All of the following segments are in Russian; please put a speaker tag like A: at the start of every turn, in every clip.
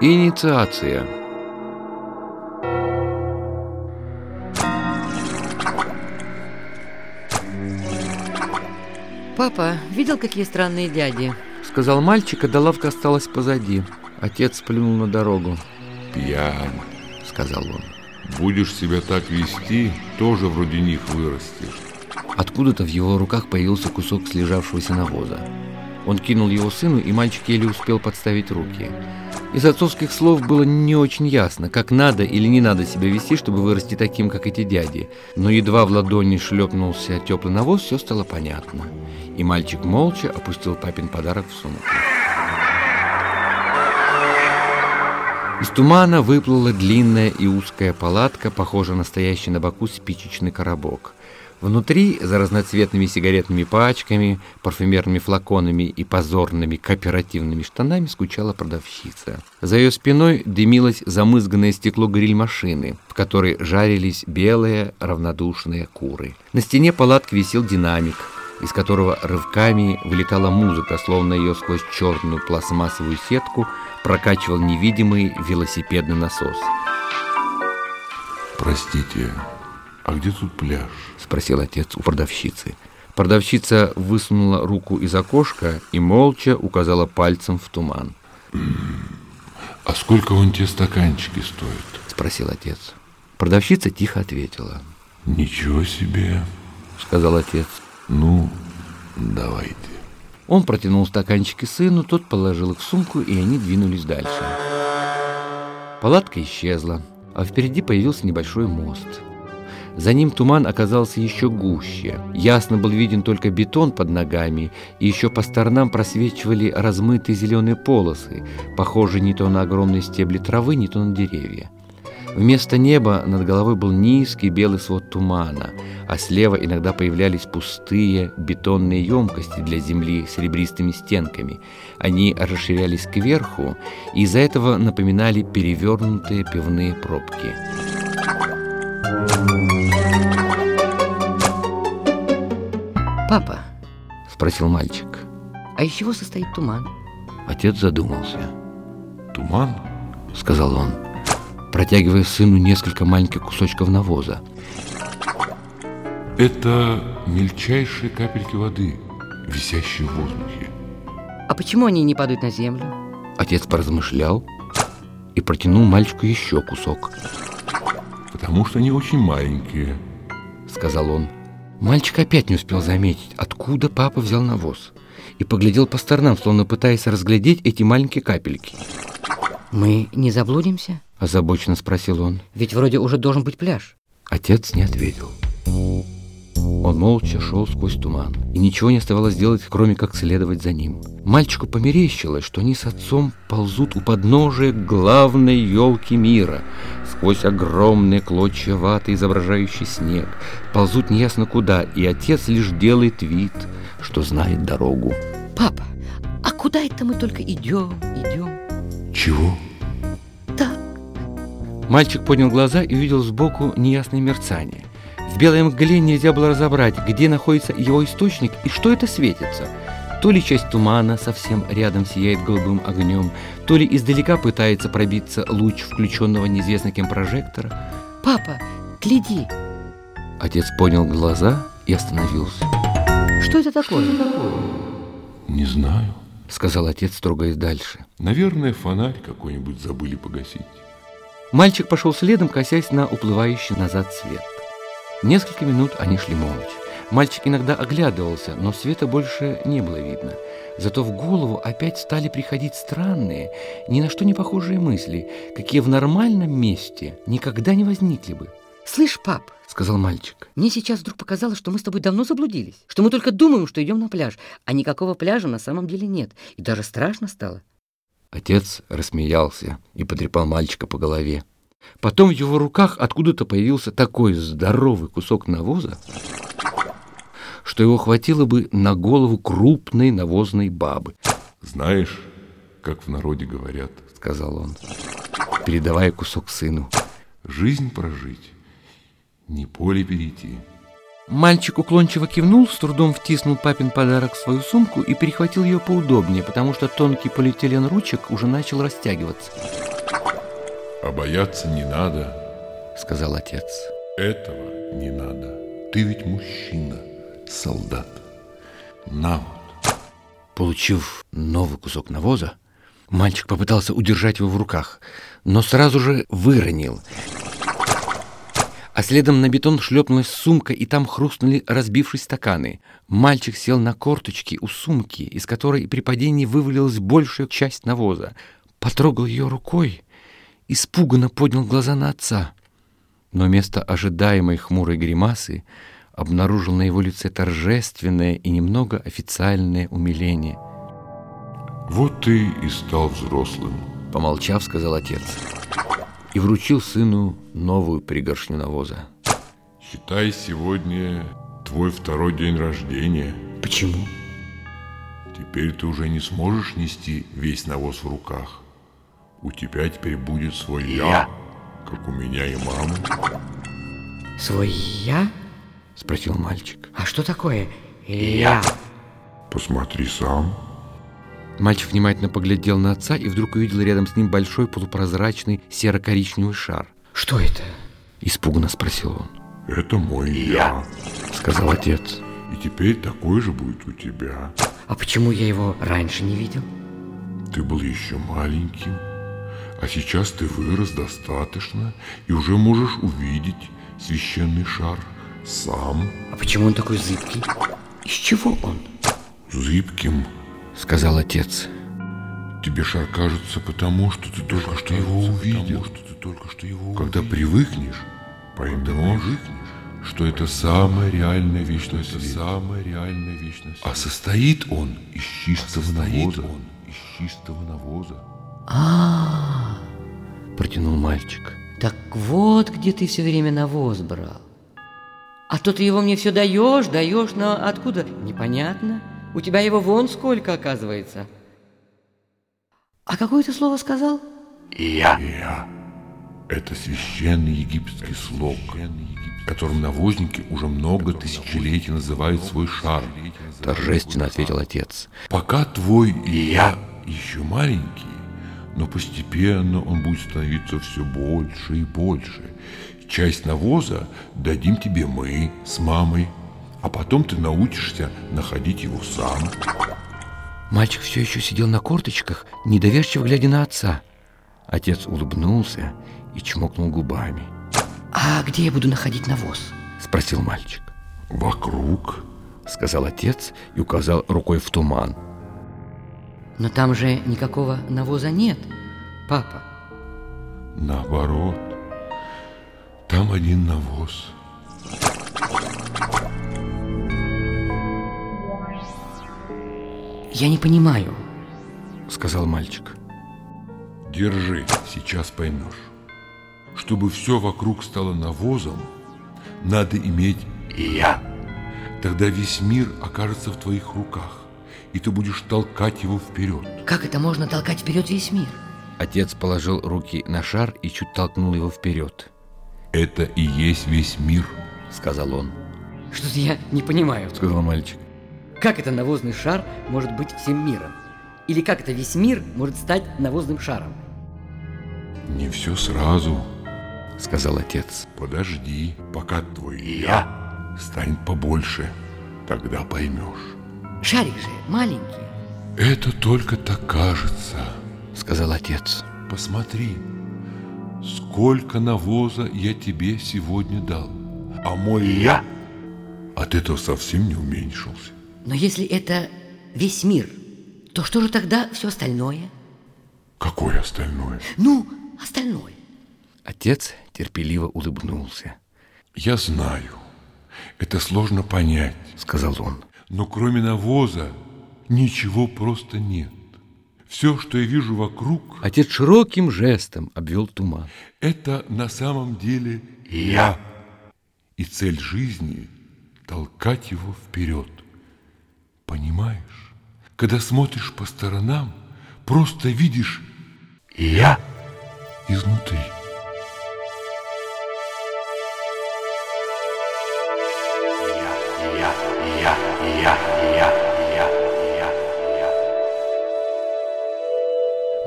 A: Инициация.
B: Папа, видел, какие странные дяди?
A: Сказал мальчик, а лавка осталась позади. Отец плюнул на дорогу.
C: Пьян,
A: сказал он.
C: Будешь себя так вести, тоже вроде них вырастешь.
A: Откуда-то в его руках появился кусок слежавшегося навоза. Он кинул его сыну, и мальчик еле успел подставить руки. Из отцовских слов было не очень ясно, как надо или не надо себя вести, чтобы вырасти таким, как эти дяди. Но едва в ладони шлепнулся теплый навоз, все стало понятно. И мальчик молча опустил папин подарок в сумку. Из тумана выплыла длинная и узкая палатка, похожая на стоящий на боку спичечный коробок. Внутри, за разноцветными сигаретными пачками, парфюмерными флаконами и позорными кооперативными штанами скучала продавщица. За ее спиной дымилось замызганное стекло гриль-машины, в которой жарились белые равнодушные куры. На стене палатки висел динамик, из которого рывками вылетала музыка, словно ее сквозь черную пластмассовую сетку прокачивал невидимый велосипедный насос.
C: Простите, «А где тут пляж?»
A: – спросил отец у продавщицы. Продавщица высунула руку из окошка и молча указала пальцем в туман.
C: «А сколько вон те стаканчики стоят?»
A: – спросил отец. Продавщица тихо ответила.
C: «Ничего себе!»
A: – сказал отец.
C: «Ну, давайте».
A: Он протянул стаканчики сыну, тот положил их в сумку, и они двинулись дальше. Палатка исчезла, а впереди появился небольшой мост – за ним туман оказался еще гуще. Ясно был виден только бетон под ногами, и еще по сторонам просвечивали размытые зеленые полосы, похожие не то на огромные стебли травы, не то на деревья. Вместо неба над головой был низкий белый свод тумана, а слева иногда появлялись пустые бетонные емкости для земли с серебристыми стенками. Они расширялись кверху и из-за этого напоминали перевернутые пивные пробки.
B: Папа,
A: спросил мальчик,
B: а из чего состоит туман?
A: Отец задумался.
C: Туман?
A: Сказал он, протягивая сыну несколько маленьких кусочков навоза.
C: Это мельчайшие капельки воды, висящие в воздухе.
B: А почему они не падают на землю?
A: Отец поразмышлял и протянул мальчику еще кусок.
C: Потому что они очень маленькие,
A: сказал он. Мальчик опять не успел заметить, откуда папа взял навоз, и поглядел по сторонам, словно пытаясь разглядеть эти маленькие капельки.
B: «Мы не заблудимся?»
A: – озабоченно спросил он.
B: «Ведь вроде уже должен быть пляж».
A: Отец не ответил. Он молча шел сквозь туман, и ничего не оставалось делать, кроме как следовать за ним. Мальчику померещилось, что они с отцом ползут у подножия главной елки мира, сквозь огромные клочья ваты, изображающие снег, ползут неясно куда, и отец лишь делает вид, что знает дорогу.
B: Папа, а куда это мы только идем, идем?
C: Чего?
B: Так.
A: Мальчик поднял глаза и увидел сбоку неясное мерцание. Белой мгле нельзя было разобрать, где находится его источник и что это светится. То ли часть тумана совсем рядом сияет голубым огнем, то ли издалека пытается пробиться луч включенного неизвестно кем прожектора.
B: «Папа, гляди!»
A: Отец поднял глаза и остановился.
B: «Что это такое?»
C: «Не знаю», —
A: сказал отец, трогаясь дальше.
C: «Наверное, фонарь какой-нибудь забыли погасить».
A: Мальчик пошел следом, косясь на уплывающий назад свет. Несколько минут они шли молча. Мальчик иногда оглядывался, но света больше не было видно. Зато в голову опять стали приходить странные, ни на что не похожие мысли, какие в нормальном месте никогда не возникли бы.
B: «Слышь, пап», — сказал мальчик, — «мне сейчас вдруг показалось, что мы с тобой давно заблудились, что мы только думаем, что идем на пляж, а никакого пляжа на самом деле нет, и даже страшно стало».
A: Отец рассмеялся и потрепал мальчика по голове. Потом в его руках откуда-то появился такой здоровый кусок навоза, что его хватило бы на голову крупной навозной бабы.
C: «Знаешь, как в народе говорят», —
A: сказал он, передавая кусок сыну.
C: «Жизнь прожить, не поле перейти».
A: Мальчик уклончиво кивнул, с трудом втиснул папин подарок в свою сумку и перехватил ее поудобнее, потому что тонкий полиэтилен ручек уже начал растягиваться.
C: А бояться не надо,
A: сказал отец.
C: Этого не надо. Ты ведь мужчина, солдат. На вот.
A: Получив новый кусок навоза, мальчик попытался удержать его в руках, но сразу же выронил – а следом на бетон шлепнулась сумка, и там хрустнули разбившись стаканы. Мальчик сел на корточки у сумки, из которой при падении вывалилась большая часть навоза. Потрогал ее рукой, испуганно поднял глаза на отца. Но вместо ожидаемой хмурой гримасы обнаружил на его лице торжественное и немного официальное умиление.
C: «Вот ты и стал взрослым», —
A: помолчав, сказал отец и вручил сыну новую пригоршню навоза.
C: «Считай, сегодня твой второй день рождения».
A: «Почему?»
C: «Теперь ты уже не сможешь нести весь навоз в руках. У тебя теперь будет свой «я», я как у меня и мамы».
B: «Свой я?»
A: – спросил мальчик.
B: «А что такое «я»?»
C: «Посмотри сам».
A: Мальчик внимательно поглядел на отца и вдруг увидел рядом с ним большой полупрозрачный серо-коричневый шар.
B: «Что это?»
A: – испуганно спросил он.
C: «Это мой я», –
A: сказал отец.
C: «И теперь такой же будет у тебя».
B: «А почему я его раньше не видел?»
C: «Ты был еще маленьким, а сейчас ты вырос достаточно и уже можешь увидеть священный шар сам».
B: «А почему он такой зыбкий? Из чего он?»
C: «Зыбким»,
A: сказал отец.
C: Тебе шар кажется потому, что ты только что его увидел. что ты только что его Когда привыкнешь, поймешь, что это самая реальная вещь на свете. Самая реальная вещь на свете. А состоит он из чистого а навоза. он из чистого навоза.
B: А,
A: протянул мальчик.
B: Так вот, где ты все время навоз брал. А то ты его мне все даешь, даешь, но откуда? Непонятно. У тебя его вон сколько, оказывается. А какое ты слово сказал?
C: Я. Я. Это священный египетский слог, которым навозники уже много тысячелетий называют свой шар.
A: Торжественно ответил отец.
C: Пока твой я еще маленький, но постепенно он будет становиться все больше и больше. Часть навоза дадим тебе мы с мамой, а потом ты научишься находить его сам.
A: Мальчик все еще сидел на корточках, недоверчиво глядя на отца. Отец улыбнулся и чмокнул губами.
B: «А где я буду находить навоз?»
A: – спросил мальчик.
C: «Вокруг», –
A: сказал отец и указал рукой в туман.
B: «Но там же никакого навоза нет, папа».
C: «Наоборот, там один навоз».
B: Я не понимаю,
A: сказал мальчик.
C: Держи, сейчас поймешь. Чтобы все вокруг стало навозом, надо иметь «я». Тогда весь мир окажется в твоих руках, и ты будешь толкать его вперед.
B: Как это можно толкать вперед весь мир?
A: Отец положил руки на шар и чуть толкнул его вперед.
C: Это и есть весь мир,
A: сказал он.
B: Что-то я не понимаю,
A: сказал мальчик.
B: Как это навозный шар может быть всем миром? Или как это весь мир может стать навозным шаром?
C: Не все сразу,
A: сказал отец.
C: Подожди, пока твой я станет побольше, тогда поймешь.
B: Шарик же маленький.
C: Это только так кажется,
A: сказал отец.
C: Посмотри, сколько навоза я тебе сегодня дал, а мой я от этого совсем не уменьшился.
B: Но если это весь мир, то что же тогда все остальное?
C: Какое остальное?
B: Ну, остальное.
A: Отец терпеливо улыбнулся.
C: Я знаю, это сложно понять,
A: сказал он.
C: Но кроме навоза ничего просто нет. Все, что я вижу вокруг...
A: Отец широким жестом обвел туман.
C: Это на самом деле я. И цель жизни – толкать его вперед. Понимаешь? Когда смотришь по сторонам, просто видишь «я» изнутри.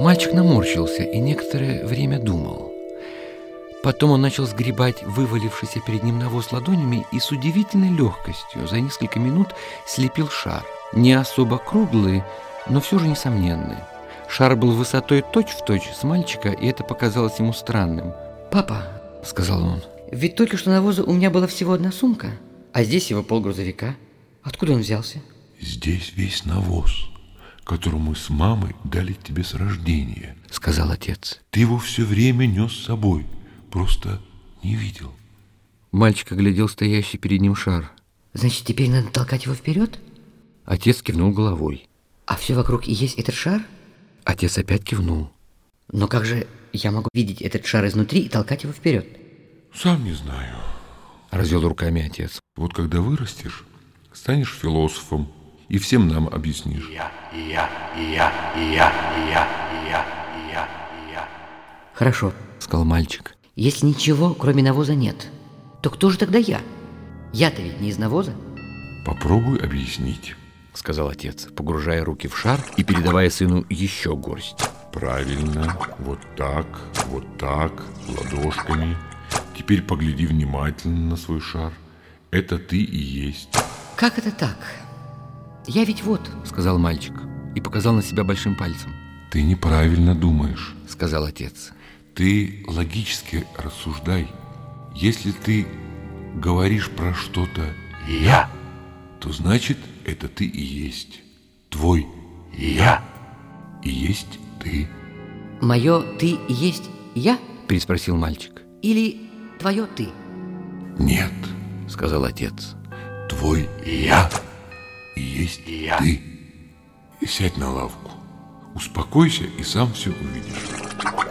A: Мальчик наморщился и некоторое время думал. Потом он начал сгребать вывалившийся перед ним навоз ладонями и с удивительной легкостью за несколько минут слепил шар. Не особо круглый, но все же несомненный. Шар был высотой точь-в-точь точь с мальчика, и это показалось ему странным.
B: «Папа», —
A: сказал он, —
B: «ведь только что навоза у меня была всего одна сумка, а здесь его полгрузовика. Откуда он взялся?»
C: «Здесь весь навоз, который мы с мамой дали тебе с рождения», —
A: сказал отец.
C: «Ты его все время нес с собой» просто не видел.
A: Мальчик оглядел стоящий перед ним шар.
B: Значит, теперь надо толкать его вперед?
A: Отец кивнул головой.
B: А все вокруг и есть этот шар?
A: Отец опять кивнул.
B: Но как же я могу видеть этот шар изнутри и толкать его вперед?
C: Сам не знаю.
A: Развел руками отец.
C: Вот когда вырастешь, станешь философом и всем нам объяснишь. Я, я, я,
B: я, я, я, я, я. Хорошо, сказал мальчик. Если ничего, кроме навоза, нет, то кто же тогда я? Я-то ведь не из навоза.
C: Попробуй объяснить,
A: сказал отец, погружая руки в шар и передавая сыну еще горсть.
C: Правильно, вот так, вот так, ладошками. Теперь погляди внимательно на свой шар. Это ты и есть.
B: Как это так? Я ведь вот,
A: сказал мальчик и показал на себя большим пальцем.
C: Ты неправильно думаешь,
A: сказал отец.
C: Ты логически рассуждай. Если ты говоришь про что-то «я», то значит это ты и есть. Твой «я» и есть ты.
B: Мое «ты» и есть «я»?
A: Переспросил мальчик.
B: Или твое «ты»?
C: Нет,
A: сказал отец.
C: Твой «я» и есть я. ты. Сядь на лавку. Успокойся и сам все увидишь.